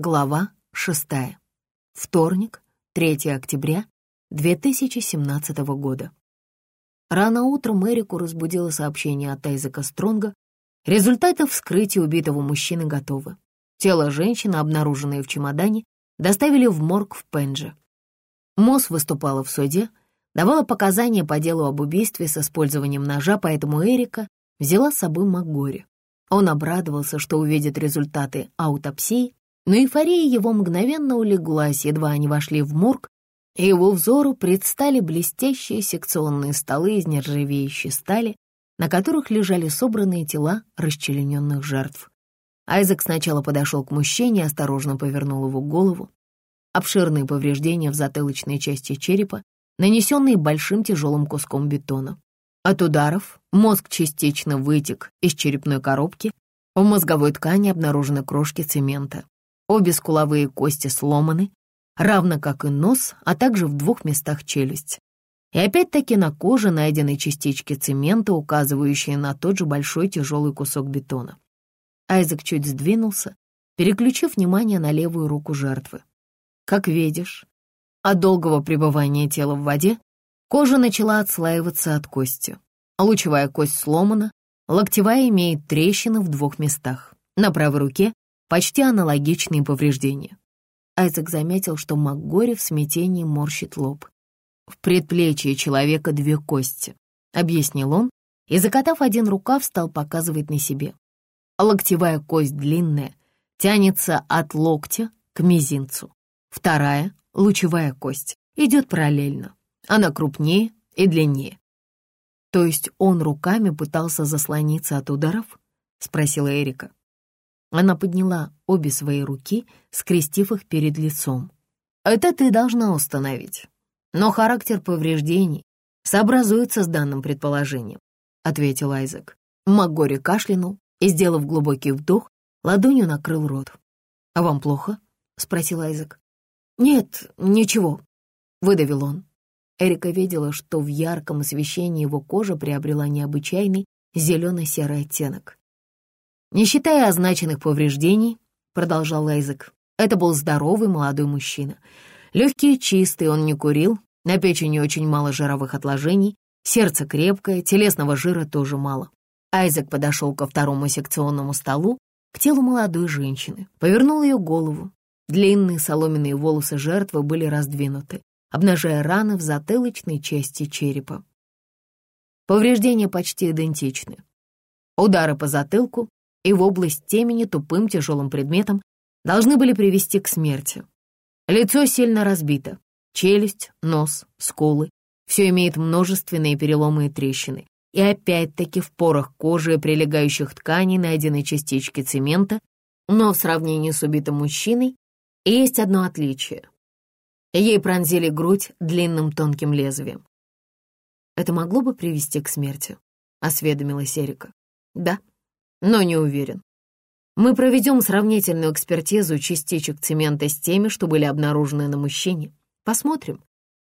Глава 6. Вторник, 3 октября 2017 года. Рано утром Эрику разбудило сообщение от Айзека Стронга. Результаты вскрытия убитого мужчины готовы. Тело женщины, обнаруженное в чемодане, доставили в морг в Пенже. Мосс выступала в суде, давала показания по делу об убийстве с использованием ножа, поэтому Эрика взяла с собой Макгори. Он обрадовался, что увидит результаты аутопсии, но эйфория его мгновенно улеглась, едва они вошли в морг, и его взору предстали блестящие секционные столы из нержавеющей стали, на которых лежали собранные тела расчлененных жертв. Айзек сначала подошел к мужчине осторожно повернул его голову. Обширные повреждения в затылочной части черепа, нанесенные большим тяжелым куском бетона. От ударов мозг частично вытек из черепной коробки, в мозговой ткани обнаружены крошки цемента. Обе скуловые кости сломаны, равно как и нос, а также в двух местах челюсть. И опять-таки на коже найдены частички цемента, указывающие на тот же большой тяжелый кусок бетона. Айзек чуть сдвинулся, переключив внимание на левую руку жертвы. Как видишь, от долгого пребывания тела в воде кожа начала отслаиваться от кости. Лучевая кость сломана, локтевая имеет трещины в двух местах. На правой руке почти аналогичные повреждения. Айзек заметил, что МакГори в смятении морщит лоб. «В предплечье человека две кости», — объяснил он, и, закатав один рукав, стал показывать на себе. Локтевая кость длинная, тянется от локтя к мизинцу. Вторая, лучевая кость, идет параллельно. Она крупнее и длиннее. «То есть он руками пытался заслониться от ударов?» — спросила Эрика. Она подняла обе свои руки, скрестив их перед лицом. «Это ты должна установить. Но характер повреждений сообразуется с данным предположением», — ответил Айзек. Макгори кашлянул и, сделав глубокий вдох, ладонью накрыл рот. «А вам плохо?» — спросил Айзек. «Нет, ничего», — выдавил он. Эрика видела, что в ярком освещении его кожа приобрела необычайный зелено-серый оттенок. Не считая означенных повреждений, продолжал Лейзек, это был здоровый молодой мужчина. Легкие чистые, он не курил, на печени очень мало жировых отложений, сердце крепкое, телесного жира тоже мало. Айзек подошел ко второму секционному столу, к телу молодой женщины, повернул ее голову. Длинные соломенные волосы жертвы были раздвинуты, обнажая раны в затылочной части черепа. Повреждения почти идентичны. Удары по затылку, и в область темени тупым тяжелым предметом должны были привести к смерти. Лицо сильно разбито, челюсть, нос, скулы. Все имеет множественные переломы и трещины. И опять-таки в порах кожи и прилегающих тканей найдены частички цемента, но в сравнении с убитым мужчиной есть одно отличие. Ей пронзили грудь длинным тонким лезвием. «Это могло бы привести к смерти?» — осведомилась Эрика. «Да», но не уверен. Мы проведем сравнительную экспертизу частичек цемента с теми, что были обнаружены на мужчине. Посмотрим,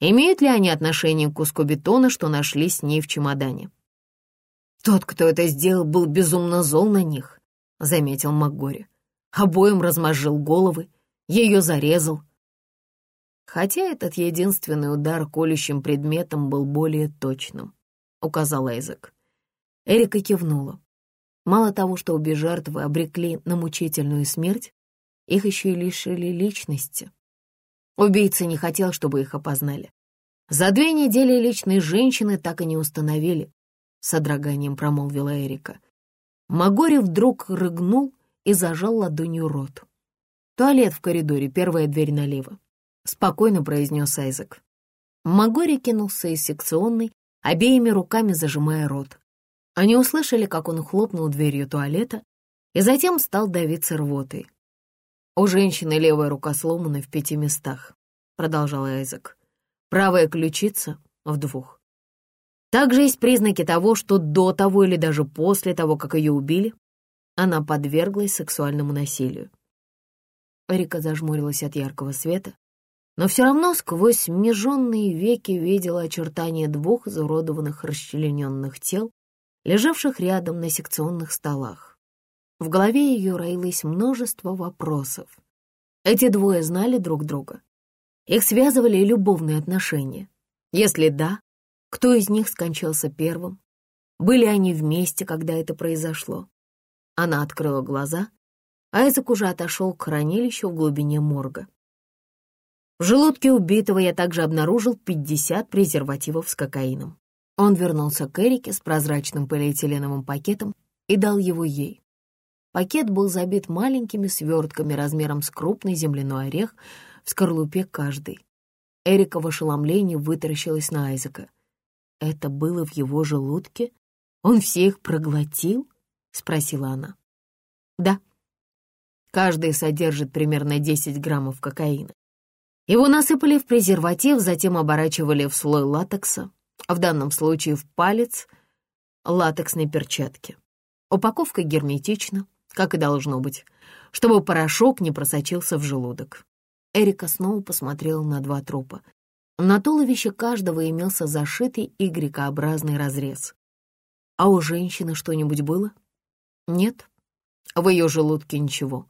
имеют ли они отношение к куску бетона, что нашли с ней в чемодане. Тот, кто это сделал, был безумно зол на них, — заметил МакГори. Обоим размозжил головы, ее зарезал. Хотя этот единственный удар колющим предметом был более точным, — указал Эйзек. Эрика кивнула. Мало того, что обе жертвы обрекли на мучительную смерть, их еще и лишили личности. Убийца не хотел, чтобы их опознали. За две недели личной женщины так и не установили, — содроганием промолвила Эрика. Магори вдруг рыгнул и зажал ладонью рот. «Туалет в коридоре, первая дверь налево», — спокойно произнес Айзек. Магори кинулся из секционной, обеими руками зажимая рот. Они услышали, как он хлопнул дверью туалета и затем стал давиться рвотой. «У женщины левая рука сломана в пяти местах», — продолжал Айзек. «Правая ключица в двух. Также есть признаки того, что до того или даже после того, как ее убили, она подверглась сексуальному насилию. Рика зажмурилась от яркого света, но все равно сквозь меженные веки видела очертания двух изуродованных расчлененных тел, лежавших рядом на секционных столах. В голове ее роилось множество вопросов. Эти двое знали друг друга. Их связывали любовные отношения. Если да, кто из них скончался первым? Были они вместе, когда это произошло? Она открыла глаза. Айзек уже отошел к хранилищу в глубине морга. В желудке убитого я также обнаружил 50 презервативов с кокаином. Он вернулся к Эрике с прозрачным полиэтиленовым пакетом и дал его ей. Пакет был забит маленькими свертками размером с крупный земляной орех в скорлупе каждый. Эрика в ошеломлении вытаращилась на Айзека. «Это было в его желудке? Он все их проглотил?» — спросила она. «Да. Каждый содержит примерно 10 граммов кокаина. Его насыпали в презерватив, затем оборачивали в слой латекса, в данном случае в палец латексной перчатки. Упаковка герметична, как и должно быть, чтобы порошок не просочился в желудок. Эрика снова посмотрела на два трупа. На туловище каждого имелся зашитый Y-образный разрез. А у женщины что-нибудь было? Нет. В ее желудке ничего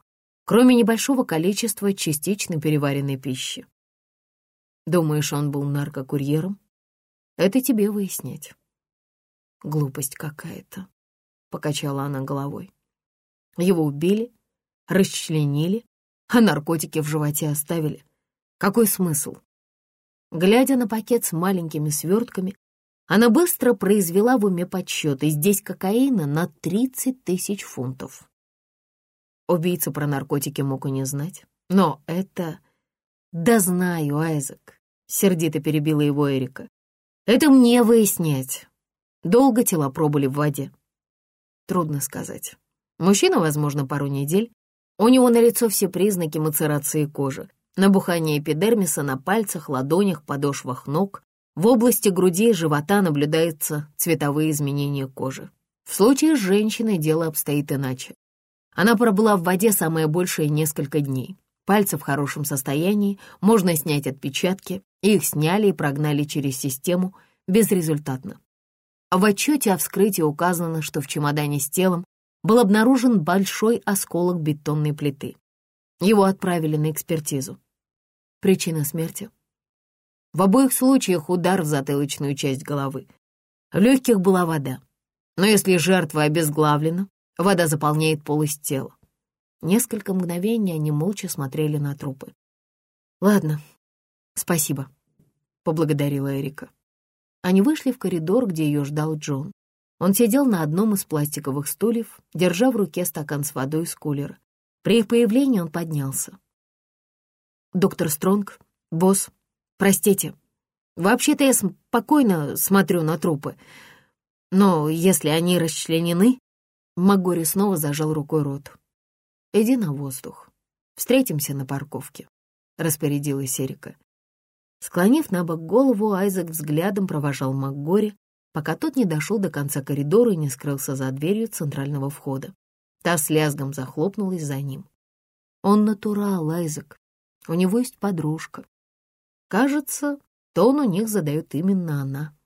кроме небольшого количества частично переваренной пищи. Думаешь, он был наркокурьером? Это тебе выяснять. Глупость какая-то, — покачала она головой. Его убили, расчленили, а наркотики в животе оставили. Какой смысл? Глядя на пакет с маленькими свертками, она быстро произвела в уме подсчеты. Здесь кокаина на 30 тысяч фунтов. Убийца про наркотики мог и не знать. Но это... Да знаю, Айзек, сердито перебила его Эрика. Это мне выяснять. Долго тела пробыли в воде. Трудно сказать. Мужчина, возможно, пару недель. У него на лицо все признаки мацерации кожи. Набухание эпидермиса на пальцах, ладонях, подошвах ног. В области груди и живота наблюдаются цветовые изменения кожи. В случае с женщиной дело обстоит иначе. Она пробыла в воде самое большее несколько дней. Пальцы в хорошем состоянии, можно снять отпечатки. Их сняли и прогнали через систему безрезультатно. В отчете о вскрытии указано, что в чемодане с телом был обнаружен большой осколок бетонной плиты. Его отправили на экспертизу. Причина смерти? В обоих случаях удар в затылочную часть головы. В легких была вода. Но если жертва обезглавлена, Вода заполняет полость тела. Несколько мгновений они молча смотрели на трупы. «Ладно, спасибо», — поблагодарила Эрика. Они вышли в коридор, где ее ждал Джон. Он сидел на одном из пластиковых стульев, держа в руке стакан с водой из кулера. При их появлении он поднялся. «Доктор Стронг, босс, простите. Вообще-то я спокойно смотрю на трупы, но если они расчленены, Магори снова зажал рукой рот. «Иди на воздух. Встретимся на парковке», — распорядилась Эрика. Склонив на бок голову, Айзек взглядом провожал МакГори, пока тот не дошел до конца коридора и не скрылся за дверью центрального входа. Та с лязгом захлопнулась за ним. Он натурал, Айзек. У него есть подружка. Кажется, тон у них задает именно она.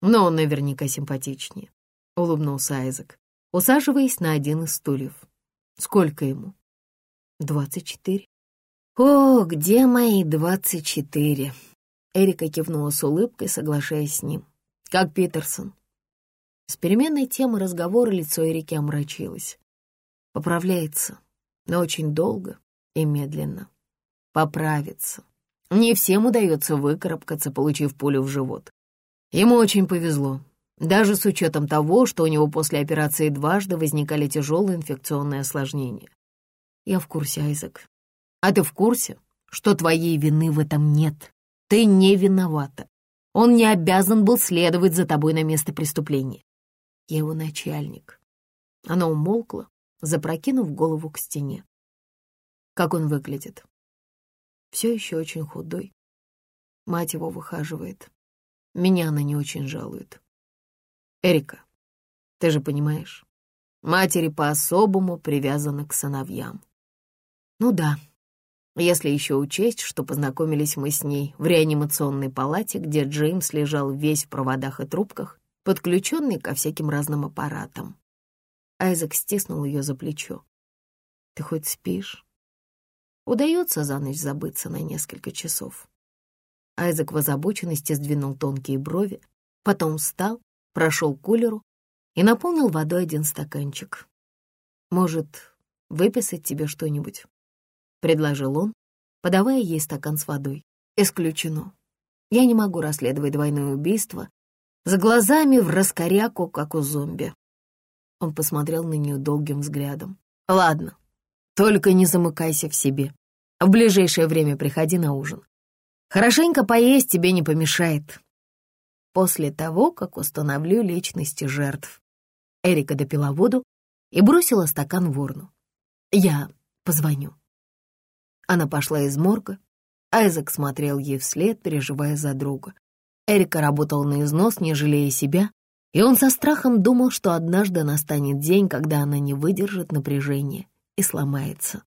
Но он наверняка симпатичнее, — улыбнулся Айзек усаживаясь на один из стульев. Сколько ему? Двадцать четыре. О, где мои двадцать четыре? Эрика кивнула с улыбкой, соглашаясь с ним. Как Питерсон? С переменной темы разговора лицо Эрики омрачилось. Поправляется, но очень долго и медленно. Поправится. Не всем удается выкарабкаться, получив пулю в живот. Ему очень повезло даже с учетом того, что у него после операции дважды возникали тяжелые инфекционные осложнения. Я в курсе, Айзек. А ты в курсе, что твоей вины в этом нет? Ты не виновата. Он не обязан был следовать за тобой на место преступления. Я его начальник. Она умолкла, запрокинув голову к стене. Как он выглядит? Все еще очень худой. Мать его выхаживает. Меня она не очень жалует. Эрика, ты же понимаешь, матери по-особому привязаны к сыновьям. Ну да, если еще учесть, что познакомились мы с ней в реанимационной палате, где Джеймс лежал весь в проводах и трубках, подключенный ко всяким разным аппаратам. Айзек стиснул ее за плечо. «Ты хоть спишь?» Удается за ночь забыться на несколько часов. Айзек в озабоченности сдвинул тонкие брови, потом встал, прошел к кулеру и наполнил водой один стаканчик. «Может, выписать тебе что-нибудь?» — предложил он, подавая ей стакан с водой. «Исключено. Я не могу расследовать двойное убийство с глазами в раскоряку, как у зомби». Он посмотрел на нее долгим взглядом. «Ладно, только не замыкайся в себе. В ближайшее время приходи на ужин. Хорошенько поесть тебе не помешает. После того, как установлю личности жертв. Эрика допила воду и бросила стакан в урну. Я позвоню. Она пошла из морга. Айзек смотрел ей вслед, переживая за друга. Эрика работала на износ, не жалея себя, и он со страхом думал, что однажды настанет день, когда она не выдержит напряжения и сломается.